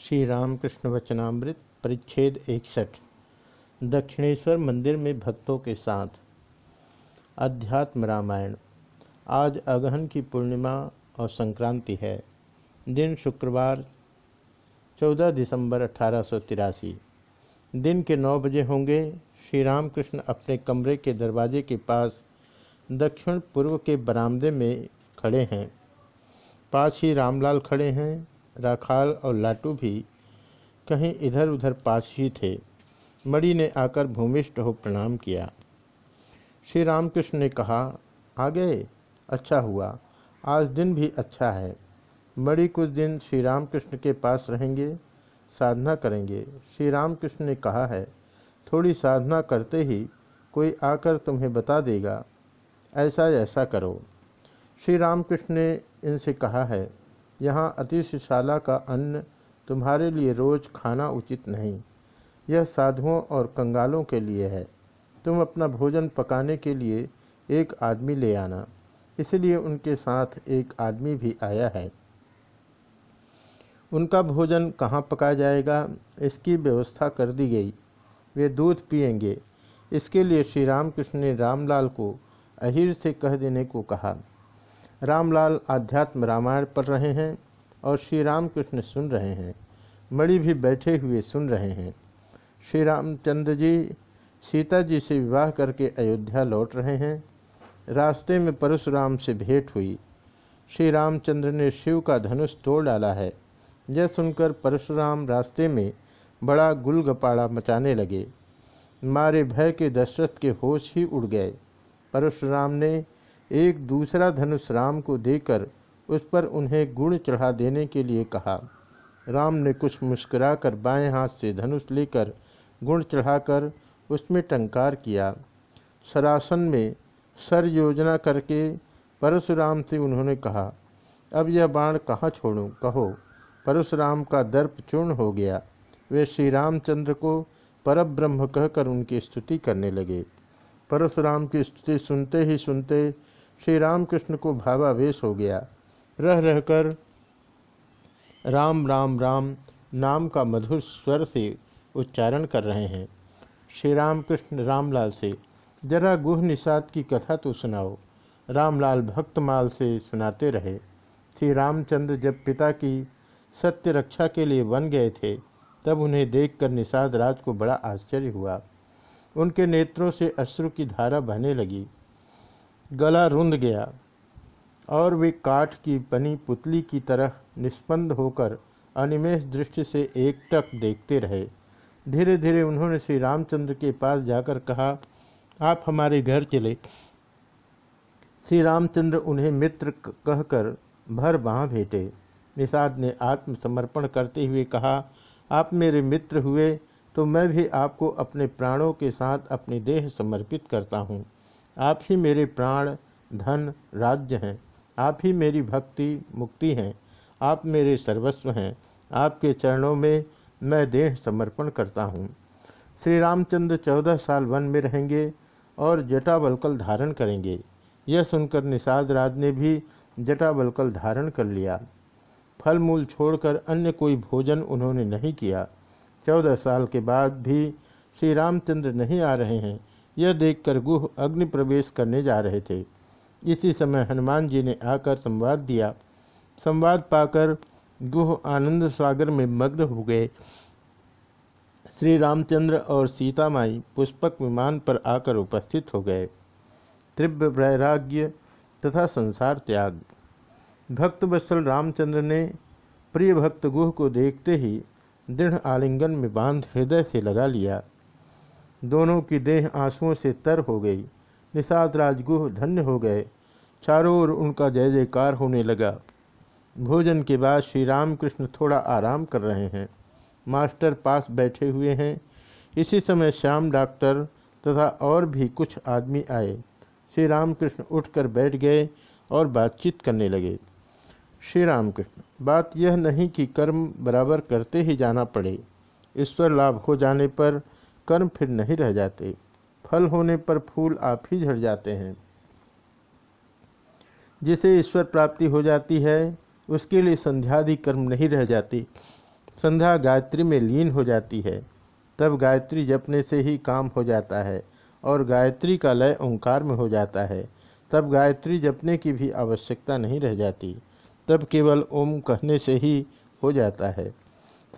श्री रामकृष्ण वचनामृत परिच्छेद इकसठ, दक्षिणेश्वर मंदिर में भक्तों के साथ। अध्यात्म रामायण, आज अगहन की पूर्णिमा और संक्रांति है। दिन शुक्रवार 14 दिसंबर अठारह सौ तिरासी। दिन के नौ बजे होंगे श्री रामकृष्ण अपने कमरे के दरवाजे के पास दक्षिण पूर्व के बरामदे में खड़े हैं। पास ही रामलाल खड़े हैं राखाल और लाटू भी कहीं इधर उधर पास ही थे। मणि ने आकर भूमिष्ठ हो प्रणाम किया। श्री रामकृष्ण ने कहा आ गए अच्छा हुआ। आज दिन भी अच्छा है। मणि कुछ दिन श्री रामकृष्ण के पास रहेंगे, साधना करेंगे श्री रामकृष्ण ने कहा है, थोड़ी साधना करते ही कोई आकर तुम्हें बता देगा। ऐसा ऐसा करो श्री रामकृष्ण ने इनसे कहा है यहाँ अतिशिशाला का अन्न तुम्हारे लिए रोज खाना उचित नहीं। यह साधुओं और कंगालों के लिए है। तुम अपना भोजन पकाने के लिए एक आदमी ले आना। इसलिए उनके साथ एक आदमी भी आया है। उनका भोजन कहाँ पकाया जाएगा? इसकी व्यवस्था कर दी गई। वे दूध पिएँगे इसके लिए श्री रामकृष्ण ने रामलाल को अहिर से कह देने को कहा। रामलाल आध्यात्म रामायण पढ़ रहे हैं और श्री रामकृष्ण सुन रहे हैं। मणि भी बैठे हुए सुन रहे हैं। श्री रामचंद्र जी, सीता जी से विवाह करके अयोध्या लौट रहे हैं। रास्ते में परशुराम से भेंट हुई। श्री रामचंद्र ने शिव का धनुष तोड़ डाला है। यह सुनकर परशुराम रास्ते में बड़ा गुलगपाड़ा मचाने लगे। मारे भय के दशरथ के होश ही उड़ गए। परशुराम ने एक दूसरा धनुष राम को देकर उस पर उन्हें गुण चढ़ा देने के लिए कहा। राम ने कुछ मुस्कुराकर बाएँ हाथ से धनुष लेकर गुण चढ़ाकर उसमें टंकार किया। सरासन में सर योजना करके परशुराम से उन्होंने कहा, अब यह बाण कहाँ छोड़ूं? कहो, परशुराम का दर्प चूर्ण हो गया। वे श्री रामचंद्र को परब्रह्म कहकर उनकी स्तुति करने लगे। परशुराम की स्तुति सुनते ही सुनते श्री रामकृष्ण को भावावेश हो गया। रह रहकर राम राम राम नाम का मधुर स्वर से उच्चारण कर रहे हैं। श्री रामकृष्ण रामलाल से, जरा गुह निषाद की कथा तो सुनाओ। रामलाल भक्तमाल से सुनाते रहे। श्री रामचंद्र जब पिता की सत्य रक्षा के लिए बन गए थे, तब उन्हें देखकर निषाद राज को बड़ा आश्चर्य हुआ। उनके नेत्रों से अश्रु की धारा बहने लगी। गला रुंध गया और वे काठ की बनी पुतली की तरह निष्पन्द होकर अनिमेष दृष्टि से एकटक देखते रहे। धीरे धीरे उन्होंने श्री रामचंद्र के पास जाकर कहा, आप हमारे घर चले। श्री रामचंद्र उन्हें मित्र कहकर भर बाँ भेटे। निषाद ने आत्मसमर्पण करते हुए कहा, आप मेरे मित्र हुए तो मैं भी आपको अपने प्राणों के साथ अपनी देह समर्पित करता हूँ। आप ही मेरे प्राण, धन, राज्य हैं। आप ही मेरी भक्ति, मुक्ति हैं। आप मेरे सर्वस्व हैं। आपके चरणों में मैं देह समर्पण करता हूँ। श्री रामचंद्र चौदह साल वन में रहेंगे और जटावलकल धारण करेंगे। यह सुनकर निषाद राज ने भी जटावलकल धारण कर लिया। फल मूल छोड़कर अन्य कोई भोजन उन्होंने नहीं किया। चौदह साल के बाद भी श्री रामचंद्र नहीं आ रहे हैं। यह देखकर गुह अग्नि प्रवेश करने जा रहे थे। इसी समय हनुमान जी ने आकर संवाद दिया। संवाद पाकर गुह आनंद सागर में मग्न हो गए। श्री रामचंद्र और सीता माई पुष्पक विमान पर आकर उपस्थित हो गए। तीव्र वैराग्य तथा संसार त्याग। भक्त वत्सल रामचंद्र ने प्रिय भक्त गुह को देखते ही दृढ़ आलिंगन में बाँध हृदय से लगा लिया। दोनों की देह आंसुओं से तर हो गई। निषाद राजगुह धन्य हो गए। चारों ओर उनका जय जयकार होने लगा। भोजन के बाद श्री रामकृष्ण थोड़ा आराम कर रहे हैं। मास्टर पास बैठे हुए हैं। इसी समय श्याम डॉक्टर तथा और भी कुछ आदमी आए। श्री रामकृष्ण उठकर बैठ गए और बातचीत करने लगे। श्री रामकृष्ण, बात यह नहीं कि कर्म बराबर करते ही जाना पड़े। ईश्वर लाभ हो जाने पर कर्म फिर नहीं रह जाते। फल होने पर फूल आप ही झड़ जाते हैं। जिसे ईश्वर प्राप्ति हो जाती है, उसके लिए संध्यादि कर्म नहीं रह जाती। संध्या गायत्री में लीन हो जाती है। तब गायत्री जपने से ही काम हो जाता है और गायत्री का लय ओंकार में हो जाता है। तब गायत्री जपने की भी आवश्यकता नहीं रह जाती। तब केवल ओम कहने से ही हो जाता है।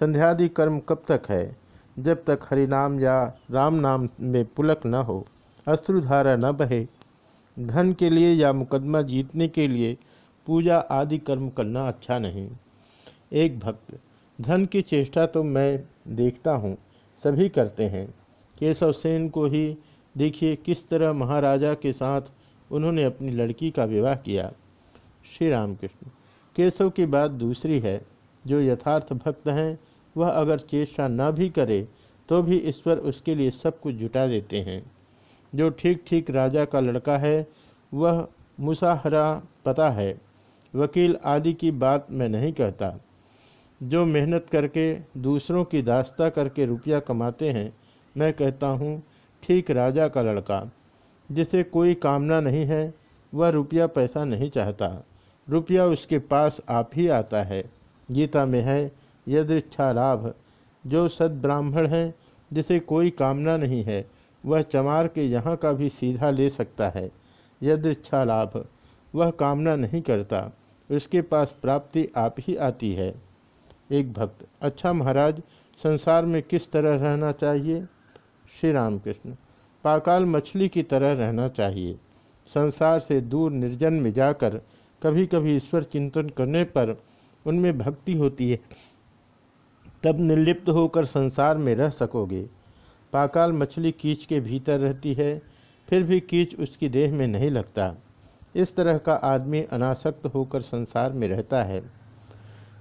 संध्यादि कर्म कब तक है? जब तक हरिनाम या राम नाम में पुलक न हो, अश्रुधारा न बहे, धन के लिए या मुकदमा जीतने के लिए पूजा आदि कर्म करना अच्छा नहीं। एक भक्त, धन की चेष्टा तो मैं देखता हूँ, सभी करते हैं। केशव सेन को ही देखिए किस तरह महाराजा के साथ उन्होंने अपनी लड़की का विवाह किया। श्री रामकृष्ण केशव की बात दूसरी है, जो यथार्थ भक्त हैं वह अगर चेष्टा न भी करे तो भी ईश्वर उसके लिए सब कुछ जुटा देते हैं। जो ठीक ठीक राजा का लड़का है, वह मुसाहरा पता है। वकील आदि की बात मैं नहीं कहता। जो मेहनत करके, दूसरों की दास्ता करके रुपया कमाते हैं, मैं कहता हूँ, ठीक राजा का लड़का। जिसे कोई कामना नहीं है, वह रुपया पैसा नहीं चाहता। रुपया उसके पास आप ही आता है। गीता में है यदृच्छा लाभ। जो सद्ब्राह्मण है, जिसे कोई कामना नहीं है, वह चमार के यहाँ का भी सीधा ले सकता है। यदृच्छा लाभ। वह कामना नहीं करता। उसके पास प्राप्ति आप ही आती है। एक भक्त अच्छा महाराज, संसार में किस तरह रहना चाहिए? श्री रामकृष्ण पाकाल मछली की तरह रहना चाहिए। संसार से दूर निर्जन में जाकर कभी कभी ईश्वर चिंतन करने पर उनमें भक्ति होती है। तब निर्लिप्त होकर संसार में रह सकोगे। पाकाल मछली कीच के भीतर रहती है, फिर भी कीच उसकी देह में नहीं लगता। इस तरह का आदमी अनासक्त होकर संसार में रहता है।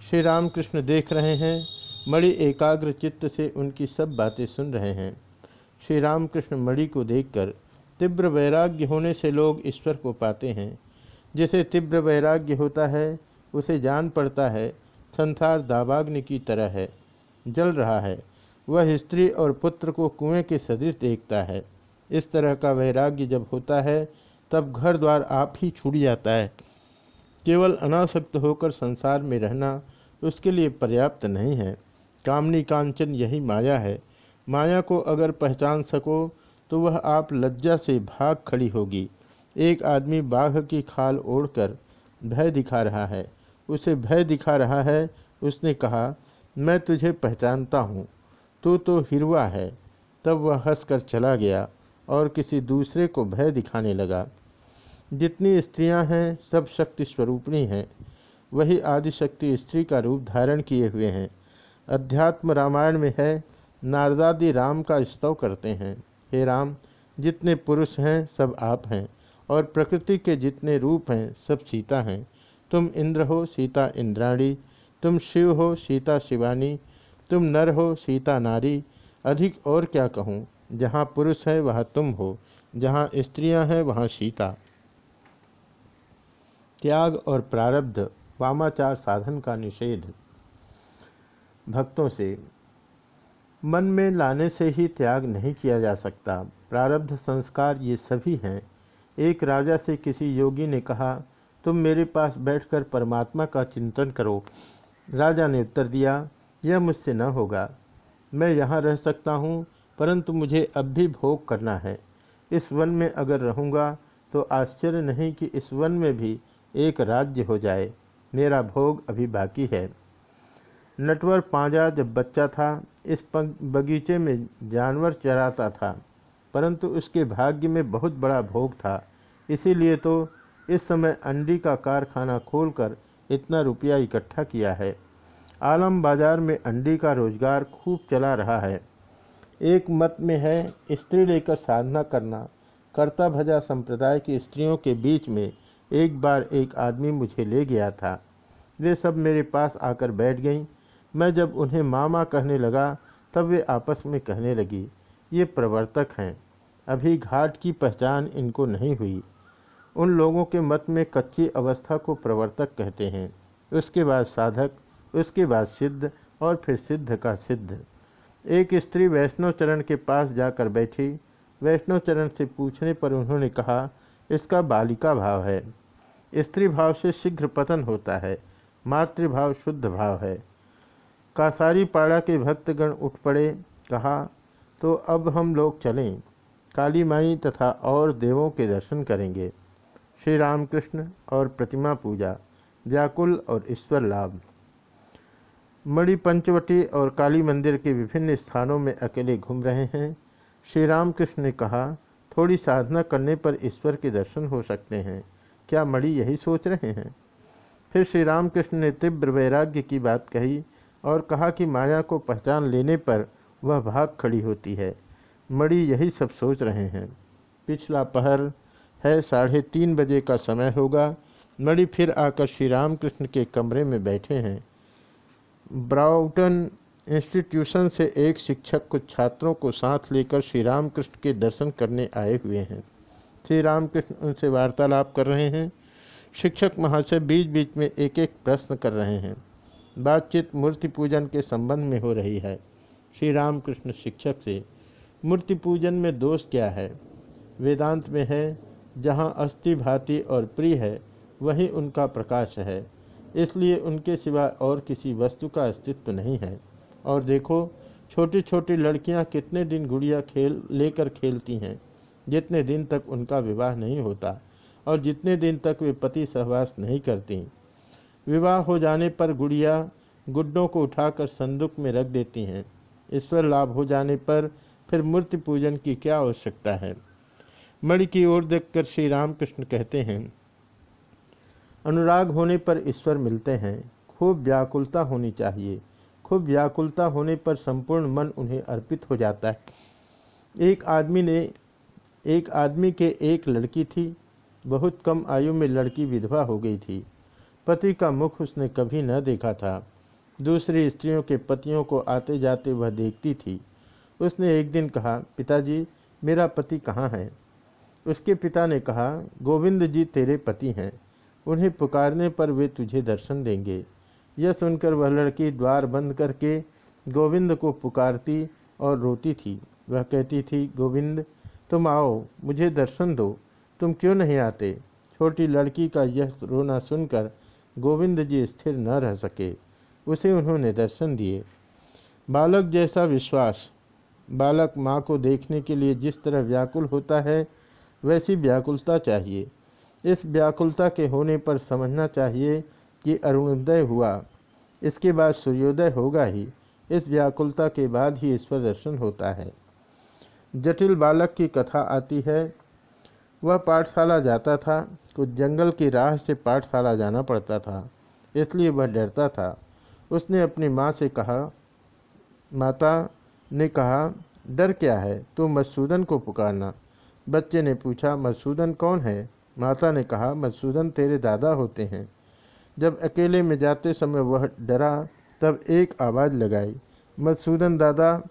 श्री रामकृष्ण देख रहे हैं, मणि एकाग्र चित्त से उनकी सब बातें सुन रहे हैं। श्री रामकृष्ण मणि को देखकर तीव्र वैराग्य होने से लोग ईश्वर को पाते हैं। जिसे तीव्र वैराग्य होता है, उसे जान पड़ता है, संसार दावाग्नि की तरह है। जल रहा है। वह स्त्री और पुत्र को कुएँ के सदृश देखता है। इस तरह का वैराग्य जब होता है, तब घर द्वार आप ही छूट जाता है। केवल अनासक्त होकर संसार में रहना उसके लिए पर्याप्त नहीं है। कामनी कांचन यही माया है। माया को अगर पहचान सको तो वह आप लज्जा से भाग खड़ी होगी। एक आदमी बाघ की खाल ओढ़कर भय दिखा रहा है। उसे भय दिखा रहा है, उसने कहा मैं तुझे पहचानता हूँ, तू तो हिरवा है। तब वह हंसकर चला गया और किसी दूसरे को भय दिखाने लगा। जितनी स्त्रियाँ हैं, सब शक्ति स्वरूपणी हैं। वही आदिशक्ति स्त्री का रूप धारण किए हुए हैं। अध्यात्म रामायण में है, नारदादि राम का स्तव करते हैं। हे राम, जितने पुरुष हैं, सब आप हैं और प्रकृति के जितने रूप हैं, सब सीता हैं। तुम इंद्र हो, सीता इंद्राणी तुम शिव हो सीता शिवानी, तुम नर हो सीता नारी। अधिक और क्या कहूँ? जहाँ पुरुष है, वहाँ तुम हो। जहाँ स्त्रियाँ हैं, वहाँ सीता। त्याग और प्रारब्ध, वामाचार साधन का निषेध। भक्तों से, मन में लाने से ही त्याग नहीं किया जा सकता। प्रारब्ध, संस्कार ये सभी हैं। एक राजा से किसी योगी ने कहा, तुम मेरे पास बैठकर परमात्मा का चिंतन करो। राजा ने उत्तर दिया, यह मुझसे न होगा। मैं यहाँ रह सकता हूँ, परंतु मुझे अब भी भोग करना है। इस वन में अगर रहूँगा तो आश्चर्य नहीं कि इस वन में भी एक राज्य हो जाए। मेरा भोग अभी बाकी है। नटवर पांजा जब बच्चा था, इस बगीचे में जानवर चराता था, परंतु उसके भाग्य में बहुत बड़ा भोग था। इसीलिए तो इस समय अंडी का कारखाना खोलकर इतना रुपया इकट्ठा किया है। आलम बाज़ार में अंडी का रोज़गार खूब चला रहा है। एक मत में है, स्त्री लेकर साधना करना। कर्ता भजा संप्रदाय की स्त्रियों के बीच में एक बार एक आदमी मुझे ले गया था। वे सब मेरे पास आकर बैठ गईं। मैं जब उन्हें मामा कहने लगा, तब वे आपस में कहने लगी, ये प्रवर्तक हैं। अभी घाट की पहचान इनको नहीं हुई। उन लोगों के मत में कच्ची अवस्था को प्रवर्तक कहते हैं। उसके बाद साधक, उसके बाद सिद्ध और फिर सिद्ध का सिद्ध। एक स्त्री वैष्णव चरण के पास जाकर बैठी। वैष्णव चरण से पूछने पर उन्होंने कहा, इसका बालिका भाव है। स्त्री भाव से शीघ्र पतन होता है। मातृभाव शुद्ध भाव है। कासारी पाड़ा के भक्तगण उठ पड़े, कहा तो अब हम लोग चलें। काली माई तथा और देवों के दर्शन करेंगे। श्री रामकृष्ण और प्रतिमा पूजा, व्याकुल और ईश्वर लाभ। मणि पंचवटी और काली मंदिर के विभिन्न स्थानों में अकेले घूम रहे हैं। श्री रामकृष्ण ने कहा, थोड़ी साधना करने पर ईश्वर के दर्शन हो सकते हैं। क्या मणि यही सोच रहे हैं? फिर श्री रामकृष्ण ने तीव्र वैराग्य की बात कही और कहा कि माया को पहचान लेने पर वह भाग खड़ी होती है। मणि यही सब सोच रहे हैं। पिछला पहर है, साढ़े तीन बजे का समय होगा। मणि फिर आकर श्री रामकृष्ण के कमरे में बैठे हैं। ब्राउटन इंस्टीट्यूशन से एक शिक्षक कुछ छात्रों को साथ लेकर श्री रामकृष्ण के दर्शन करने आए हुए हैं। श्री रामकृष्ण उनसे वार्तालाप कर रहे हैं। शिक्षक महाशय बीच बीच में एक एक प्रश्न कर रहे हैं। बातचीत मूर्ति पूजन के संबंध में हो रही है। श्री रामकृष्ण शिक्षक से, मूर्ति पूजन में दोष क्या है? वेदांत में है जहाँ अस्थि, भांति और प्रिय है, वही उनका प्रकाश है। इसलिए उनके सिवा और किसी वस्तु का अस्तित्व नहीं है। और देखो छोटी छोटी लड़कियाँ कितने दिन गुड़िया खेल, लेकर खेलती हैं, जितने दिन तक उनका विवाह नहीं होता, और जितने दिन तक वे पति सहवास नहीं करती। विवाह हो जाने पर गुड़िया गुड्डों को उठाकर संदूक में रख देती हैं। ईश्वर लाभ हो जाने पर फिर मूर्ति पूजन की क्या आवश्यकता है? मणि की ओर देखकर श्री रामकृष्ण कहते हैं, अनुराग होने पर ईश्वर मिलते हैं। खूब व्याकुलता होनी चाहिए। खूब व्याकुलता होने पर संपूर्ण मन उन्हें अर्पित हो जाता है। एक आदमी ने, एक आदमी के एक लड़की थी। बहुत कम आयु में लड़की विधवा हो गई थी। पति का मुख उसने कभी न देखा था। दूसरी स्त्रियों के पतियों को आते जाते वह देखती थी। उसने एक दिन कहा, पिताजी, मेरा पति कहाँ है? उसके पिता ने कहा, गोविंद जी तेरे पति हैं, उन्हें पुकारने पर वे तुझे दर्शन देंगे। यह सुनकर वह लड़की द्वार बंद करके गोविंद को पुकारती और रोती थी। वह कहती थी, गोविंद, तुम आओ, मुझे दर्शन दो, तुम क्यों नहीं आते? छोटी लड़की का यह रोना सुनकर गोविंद जी स्थिर न रह सके। उसे उन्होंने दर्शन दिए। बालक जैसा विश्वास, बालक माँ को देखने के लिए जिस तरह व्याकुल होता है वैसी व्याकुलता चाहिए। इस व्याकुलता के होने पर समझना चाहिए कि अरुणोदय हुआ। इसके बाद सूर्योदय होगा ही। इस व्याकुलता के बाद ही ईश्वर दर्शन होता है। जटिल बालक की कथा आती है। वह पाठशाला जाता था। कुछ जंगल की राह से पाठशाला जाना पड़ता था। इसलिए वह डरता था। उसने अपनी माँ से कहा, माता, ने कहा, डर क्या है? तो मधुसूदन को पुकारना। बच्चे ने पूछा, मधुसूदन कौन है? माता ने कहा, मधुसूदन तेरे दादा होते हैं। जब अकेले में जाते समय वह डरा, तब एक आवाज़ लगाई, मधुसूदन दादा,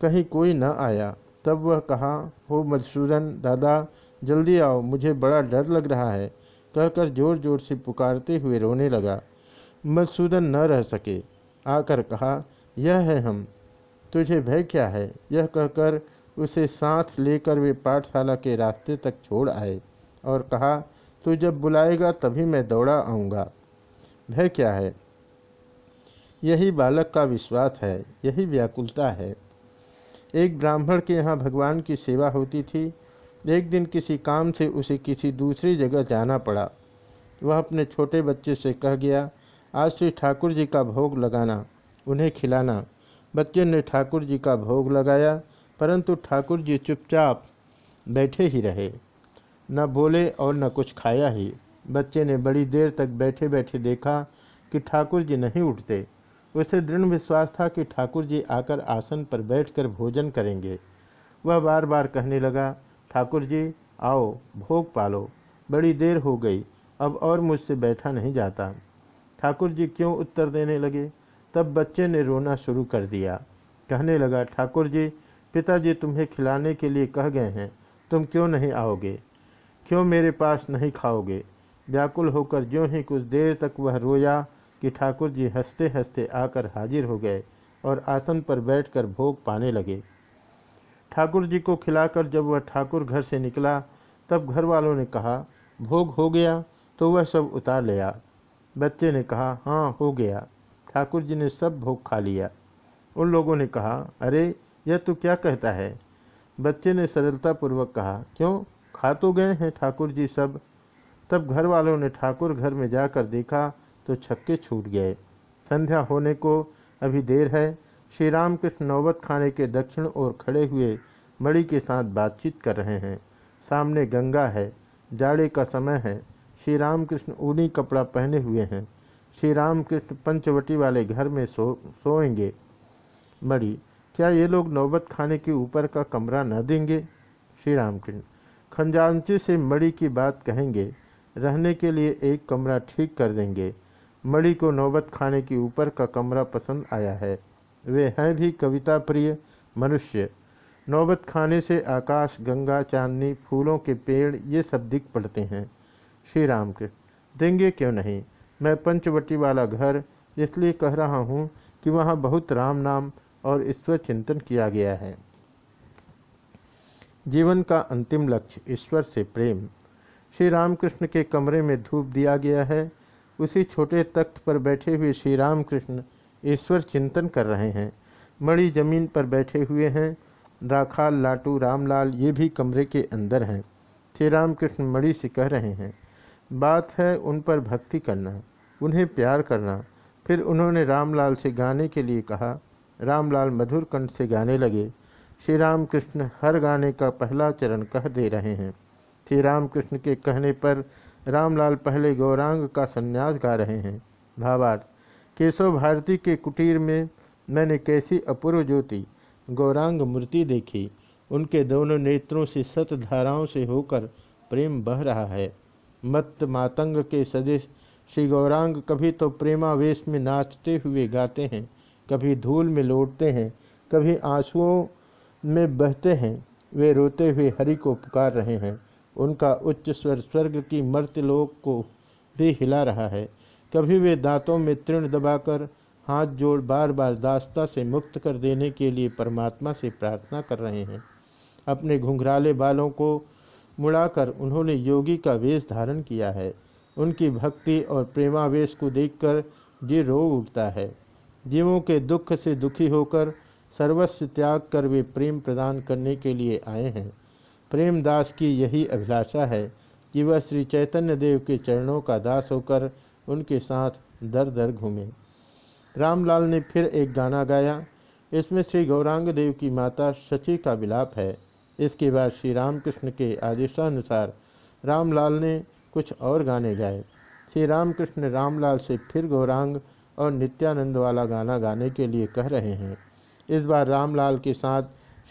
कहीं कोई न आया। तब वह कहा, हो मधुसूदन दादा, जल्दी आओ, मुझे बड़ा डर लग रहा है। कहकर ज़ोर ज़ोर से पुकारते हुए रोने लगा। मधुसूदन न रह सके। आकर कहा, यह है हम, तुझे भय क्या है? यह कहकर उसे साथ लेकर वे पाठशाला के रास्ते तक छोड़ आए और कहा, तू जब बुलाएगा तभी मैं दौड़ा आऊँगा। भय क्या है? यही बालक का विश्वास है, यही व्याकुलता है। एक ब्राह्मण के यहाँ भगवान की सेवा होती थी। एक दिन किसी काम से उसे किसी दूसरी जगह जाना पड़ा। वह अपने छोटे बच्चे से कह गया, आज श्री ठाकुर जी का भोग लगाना, उन्हें खिलाना। बच्चे ने ठाकुर जी का भोग लगाया परंतु ठाकुर जी चुपचाप बैठे ही रहे। न बोले और न कुछ खाया ही। बच्चे ने बड़ी देर तक बैठे बैठे देखा कि ठाकुर जी नहीं उठते। उसे दृढ़ विश्वास था कि ठाकुर जी आकर आसन पर बैठकर भोजन करेंगे। वह बार बार कहने लगा, ठाकुर जी, आओ, भोग पालो। बड़ी देर हो गई, अब और मुझसे बैठा नहीं जाता ठाकुर जी क्यों उत्तर देने लगे? तब बच्चे ने रोना शुरू कर दिया। कहने लगा, ठाकुर जी पिताजी तुम्हें खिलाने के लिए कह गए हैं, तुम क्यों नहीं आओगे? क्यों मेरे पास नहीं खाओगे? व्याकुल होकर ज्यों ही कुछ देर तक वह रोया कि ठाकुर जी हँसते हँसते आकर हाजिर हो गए और आसन पर बैठकर भोग पाने लगे। ठाकुर जी को खिलाकर जब वह ठाकुर घर से निकला, तब घर वालों ने कहा, भोग हो गया तो वह सब उतार लिया। बच्चे ने कहा हाँ हो गया। ठाकुर जी ने सब भोग खा लिया। उन लोगों ने कहा, अरे यह तू क्या कहता है? बच्चे ने सरलतापूर्वक कहा, क्यों? खा तो गए हैं ठाकुर जी सब। तब घर वालों ने ठाकुर घर में जाकर देखा तो छक्के छूट गए। संध्या होने को अभी देर है। श्री रामकृष्ण नौबत खाने के दक्षिण ओर खड़े हुए मणि के साथ बातचीत कर रहे हैं। सामने गंगा है। जाड़े का समय है। श्री रामकृष्ण ऊनी कपड़ा पहने हुए हैं। श्री रामकृष्ण पंचवटी वाले घर में सो, सोएँगे। मणि क्या ये लोग नौबत खाने के ऊपर का कमरा न देंगे? श्री रामकृष्ण खंजांची से मणि की बात कहेंगे, रहने के लिए एक कमरा ठीक कर देंगे। मणि को नौबत खाने के ऊपर का कमरा पसंद आया है। वे हैं भी कविता प्रिय मनुष्य। नौबत खाने से आकाश, गंगा, चांदनी, फूलों के पेड़, ये सब दिख पड़ते हैं। श्री राम के देंगे क्यों नहीं? मैं पंचवटी वाला घर, इसलिए कह रहा हूँ कि वहाँ बहुत राम नाम और ईश्वर चिंतन किया गया है। जीवन का अंतिम लक्ष्य ईश्वर से प्रेम। श्री रामकृष्ण के कमरे में धूप दिया गया है। उसी छोटे तख्त पर बैठे हुए श्री रामकृष्ण ईश्वर चिंतन कर रहे हैं। मणि ज़मीन पर बैठे हुए हैं। राखाल, लाटू, रामलाल, ये भी कमरे के अंदर हैं। श्री रामकृष्ण मणि से कह रहे हैं, बात है उन पर भक्ति करना, उन्हें प्यार करना। फिर उन्होंने रामलाल से गाने के लिए कहा रामलाल मधुर कंठ से गाने लगे। श्री राम कृष्ण हर गाने का पहला चरण कह दे रहे हैं। श्री राम कृष्ण के कहने पर रामलाल पहले गौरांग का संन्यास गा रहे हैं। भावार्थ, केशव भारती के कुटीर में मैंने कैसी अपूर्व ज्योति, गौरांग मूर्ति देखी। उनके दोनों नेत्रों से सत धाराओं से होकर प्रेम बह रहा है। मत मातंग के सदृश श्री गौरांग कभी तो प्रेमावेश में नाचते हुए गाते हैं। कभी धूल में लौटते हैं, कभी आंसुओं में बहते हैं, वे रोते हुए हरि को पुकार रहे हैं। उनका उच्च स्वर स्वर्ग की मर्त्यलोक को भी हिला रहा है। कभी वे दांतों में तृण दबाकर हाथ जोड़ बार बार दास्ता से मुक्त कर देने के लिए परमात्मा से प्रार्थना कर रहे हैं। अपने घुंघराले बालों को मुड़ाकर उन्होंने योगी का वेश धारण किया है। उनकी भक्ति और प्रेमावेश को देखकर जी रो उठता है। जीवों के दुख से दुखी होकर सर्वस्व त्याग कर वे प्रेम प्रदान करने के लिए आए हैं। प्रेमदास की यही अभिलाषा है कि वह श्री चैतन्य देव के चरणों का दास होकर उनके साथ दर दर घूमे। रामलाल ने फिर एक गाना गाया। इसमें श्री गौरांग देव की माता शची का विलाप है। इसके बाद श्री रामकृष्ण के आदेशानुसार रामलाल ने कुछ और गाने गाए। श्री रामकृष्ण रामलाल से फिर गौरांग और नित्यानंद वाला गाना गाने के लिए कह रहे हैं। इस बार रामलाल के साथ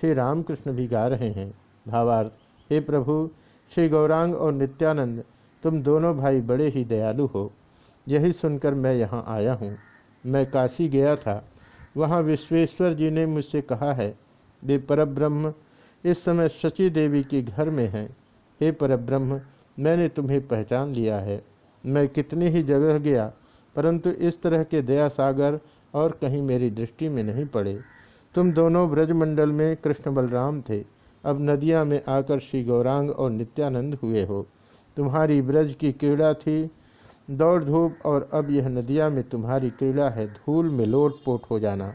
श्री रामकृष्ण भी गा रहे हैं। भावार्थ, हे प्रभु, श्री गौरांग और नित्यानंद, तुम दोनों भाई बड़े ही दयालु हो। यही सुनकर मैं यहाँ आया हूँ। मैं काशी गया था। वहाँ विश्वेश्वर जी ने मुझसे कहा है, वे परब्रह्म, इस समय शची देवी के घर में हैं। हे परब्रह्म, मैंने तुम्हें पहचान लिया है। मैं कितनी ही जगह गया परंतु इस तरह के दया सागर और कहीं मेरी दृष्टि में नहीं पड़े। तुम दोनों ब्रजमंडल में कृष्ण बलराम थे। अब नदिया में आकर श्री गौरांग और नित्यानंद हुए हो। तुम्हारी ब्रज की क्रीड़ा थी। दौड़ धूप और अब यह नदिया में तुम्हारी क्रीड़ा है। धूल में लोट पोट हो जाना।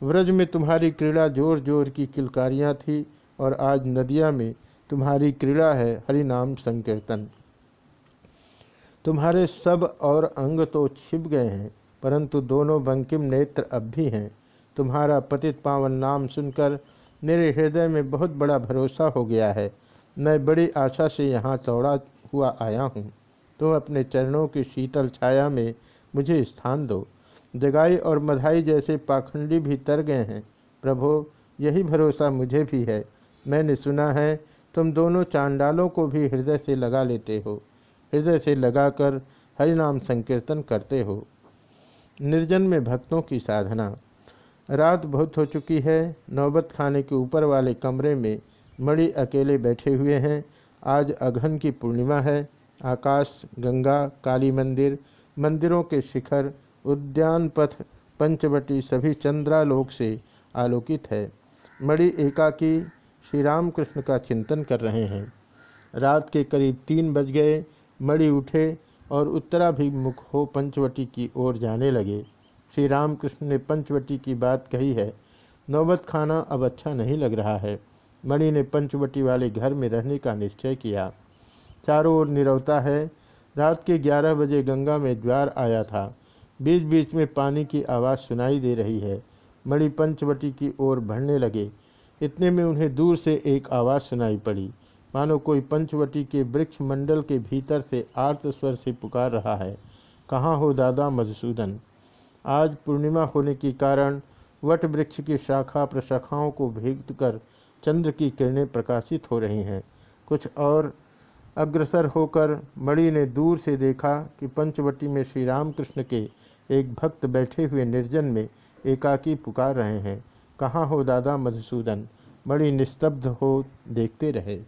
व्रज में तुम्हारी क्रीड़ा ज़ोर ज़ोर की किलकारियाँ थी और आज नदिया में तुम्हारी क्रीड़ा है हरि नाम संकीर्तन। तुम्हारे सब और अंग तो छिप गए हैं, परंतु दोनों बंकिम नेत्र अब भी हैं। तुम्हारा पतित पावन नाम सुनकर मेरे हृदय में बहुत बड़ा भरोसा हो गया है। मैं बड़ी आशा से यहाँ चौड़ा हुआ आया हूँ। तुम अपने चरणों की शीतल छाया में मुझे स्थान दो। जगाई और मधाई जैसे पाखंडी भी तर गए हैं। प्रभो, यही भरोसा मुझे भी है। मैंने सुना है, तुम दोनों चांडालों को भी हृदय से लगा लेते हो। हृदय से लगाकर हरिनाम संकीर्तन करते हो। निर्जन में भक्तों की साधना। रात बहुत हो चुकी है। नौबत खाने के ऊपर वाले कमरे में मणि अकेले बैठे हुए हैं। आज अघन की पूर्णिमा है। आकाश, गंगा, काली मंदिर, मंदिरों के शिखर उद्यान पथ पंचवटी सभी चंद्रालोक से आलोकित है। मणि एकाकी श्री रामकृष्ण का चिंतन कर रहे हैं। रात के करीब तीन बज गए। मणि उठे और उत्तराभिमुख हो पंचवटी की ओर जाने लगे। श्री रामकृष्ण ने पंचवटी की बात कही है। नौबत खाना अब अच्छा नहीं लग रहा है। मणि ने पंचवटी वाले घर में रहने का निश्चय किया। चारों ओर निरवता है। रात के ग्यारह बजे गंगा में ज्वार आया था। बीच बीच में पानी की आवाज़ सुनाई दे रही है। मणि पंचवटी की ओर बढ़ने लगे। इतने में उन्हें दूर से एक आवाज़ सुनाई पड़ी। मानो कोई पंचवटी के वृक्ष मंडल के भीतर से आर्त स्वर से पुकार रहा है। कहाँ हो दादा मधुसूदन? आज पूर्णिमा होने के कारण वट वृक्ष की शाखा प्रशाखाओं को भेद कर चंद्र की किरणें प्रकाशित हो रही हैं। कुछ और अग्रसर होकर मणि ने दूर से देखा कि पंचवटी में श्री रामकृष्ण के एक भक्त बैठे हुए निर्जन में एकाकी पुकार रहे हैं। कहाँ हो दादा मधुसूदन? मणि निस्तब्ध हो देखते रहे।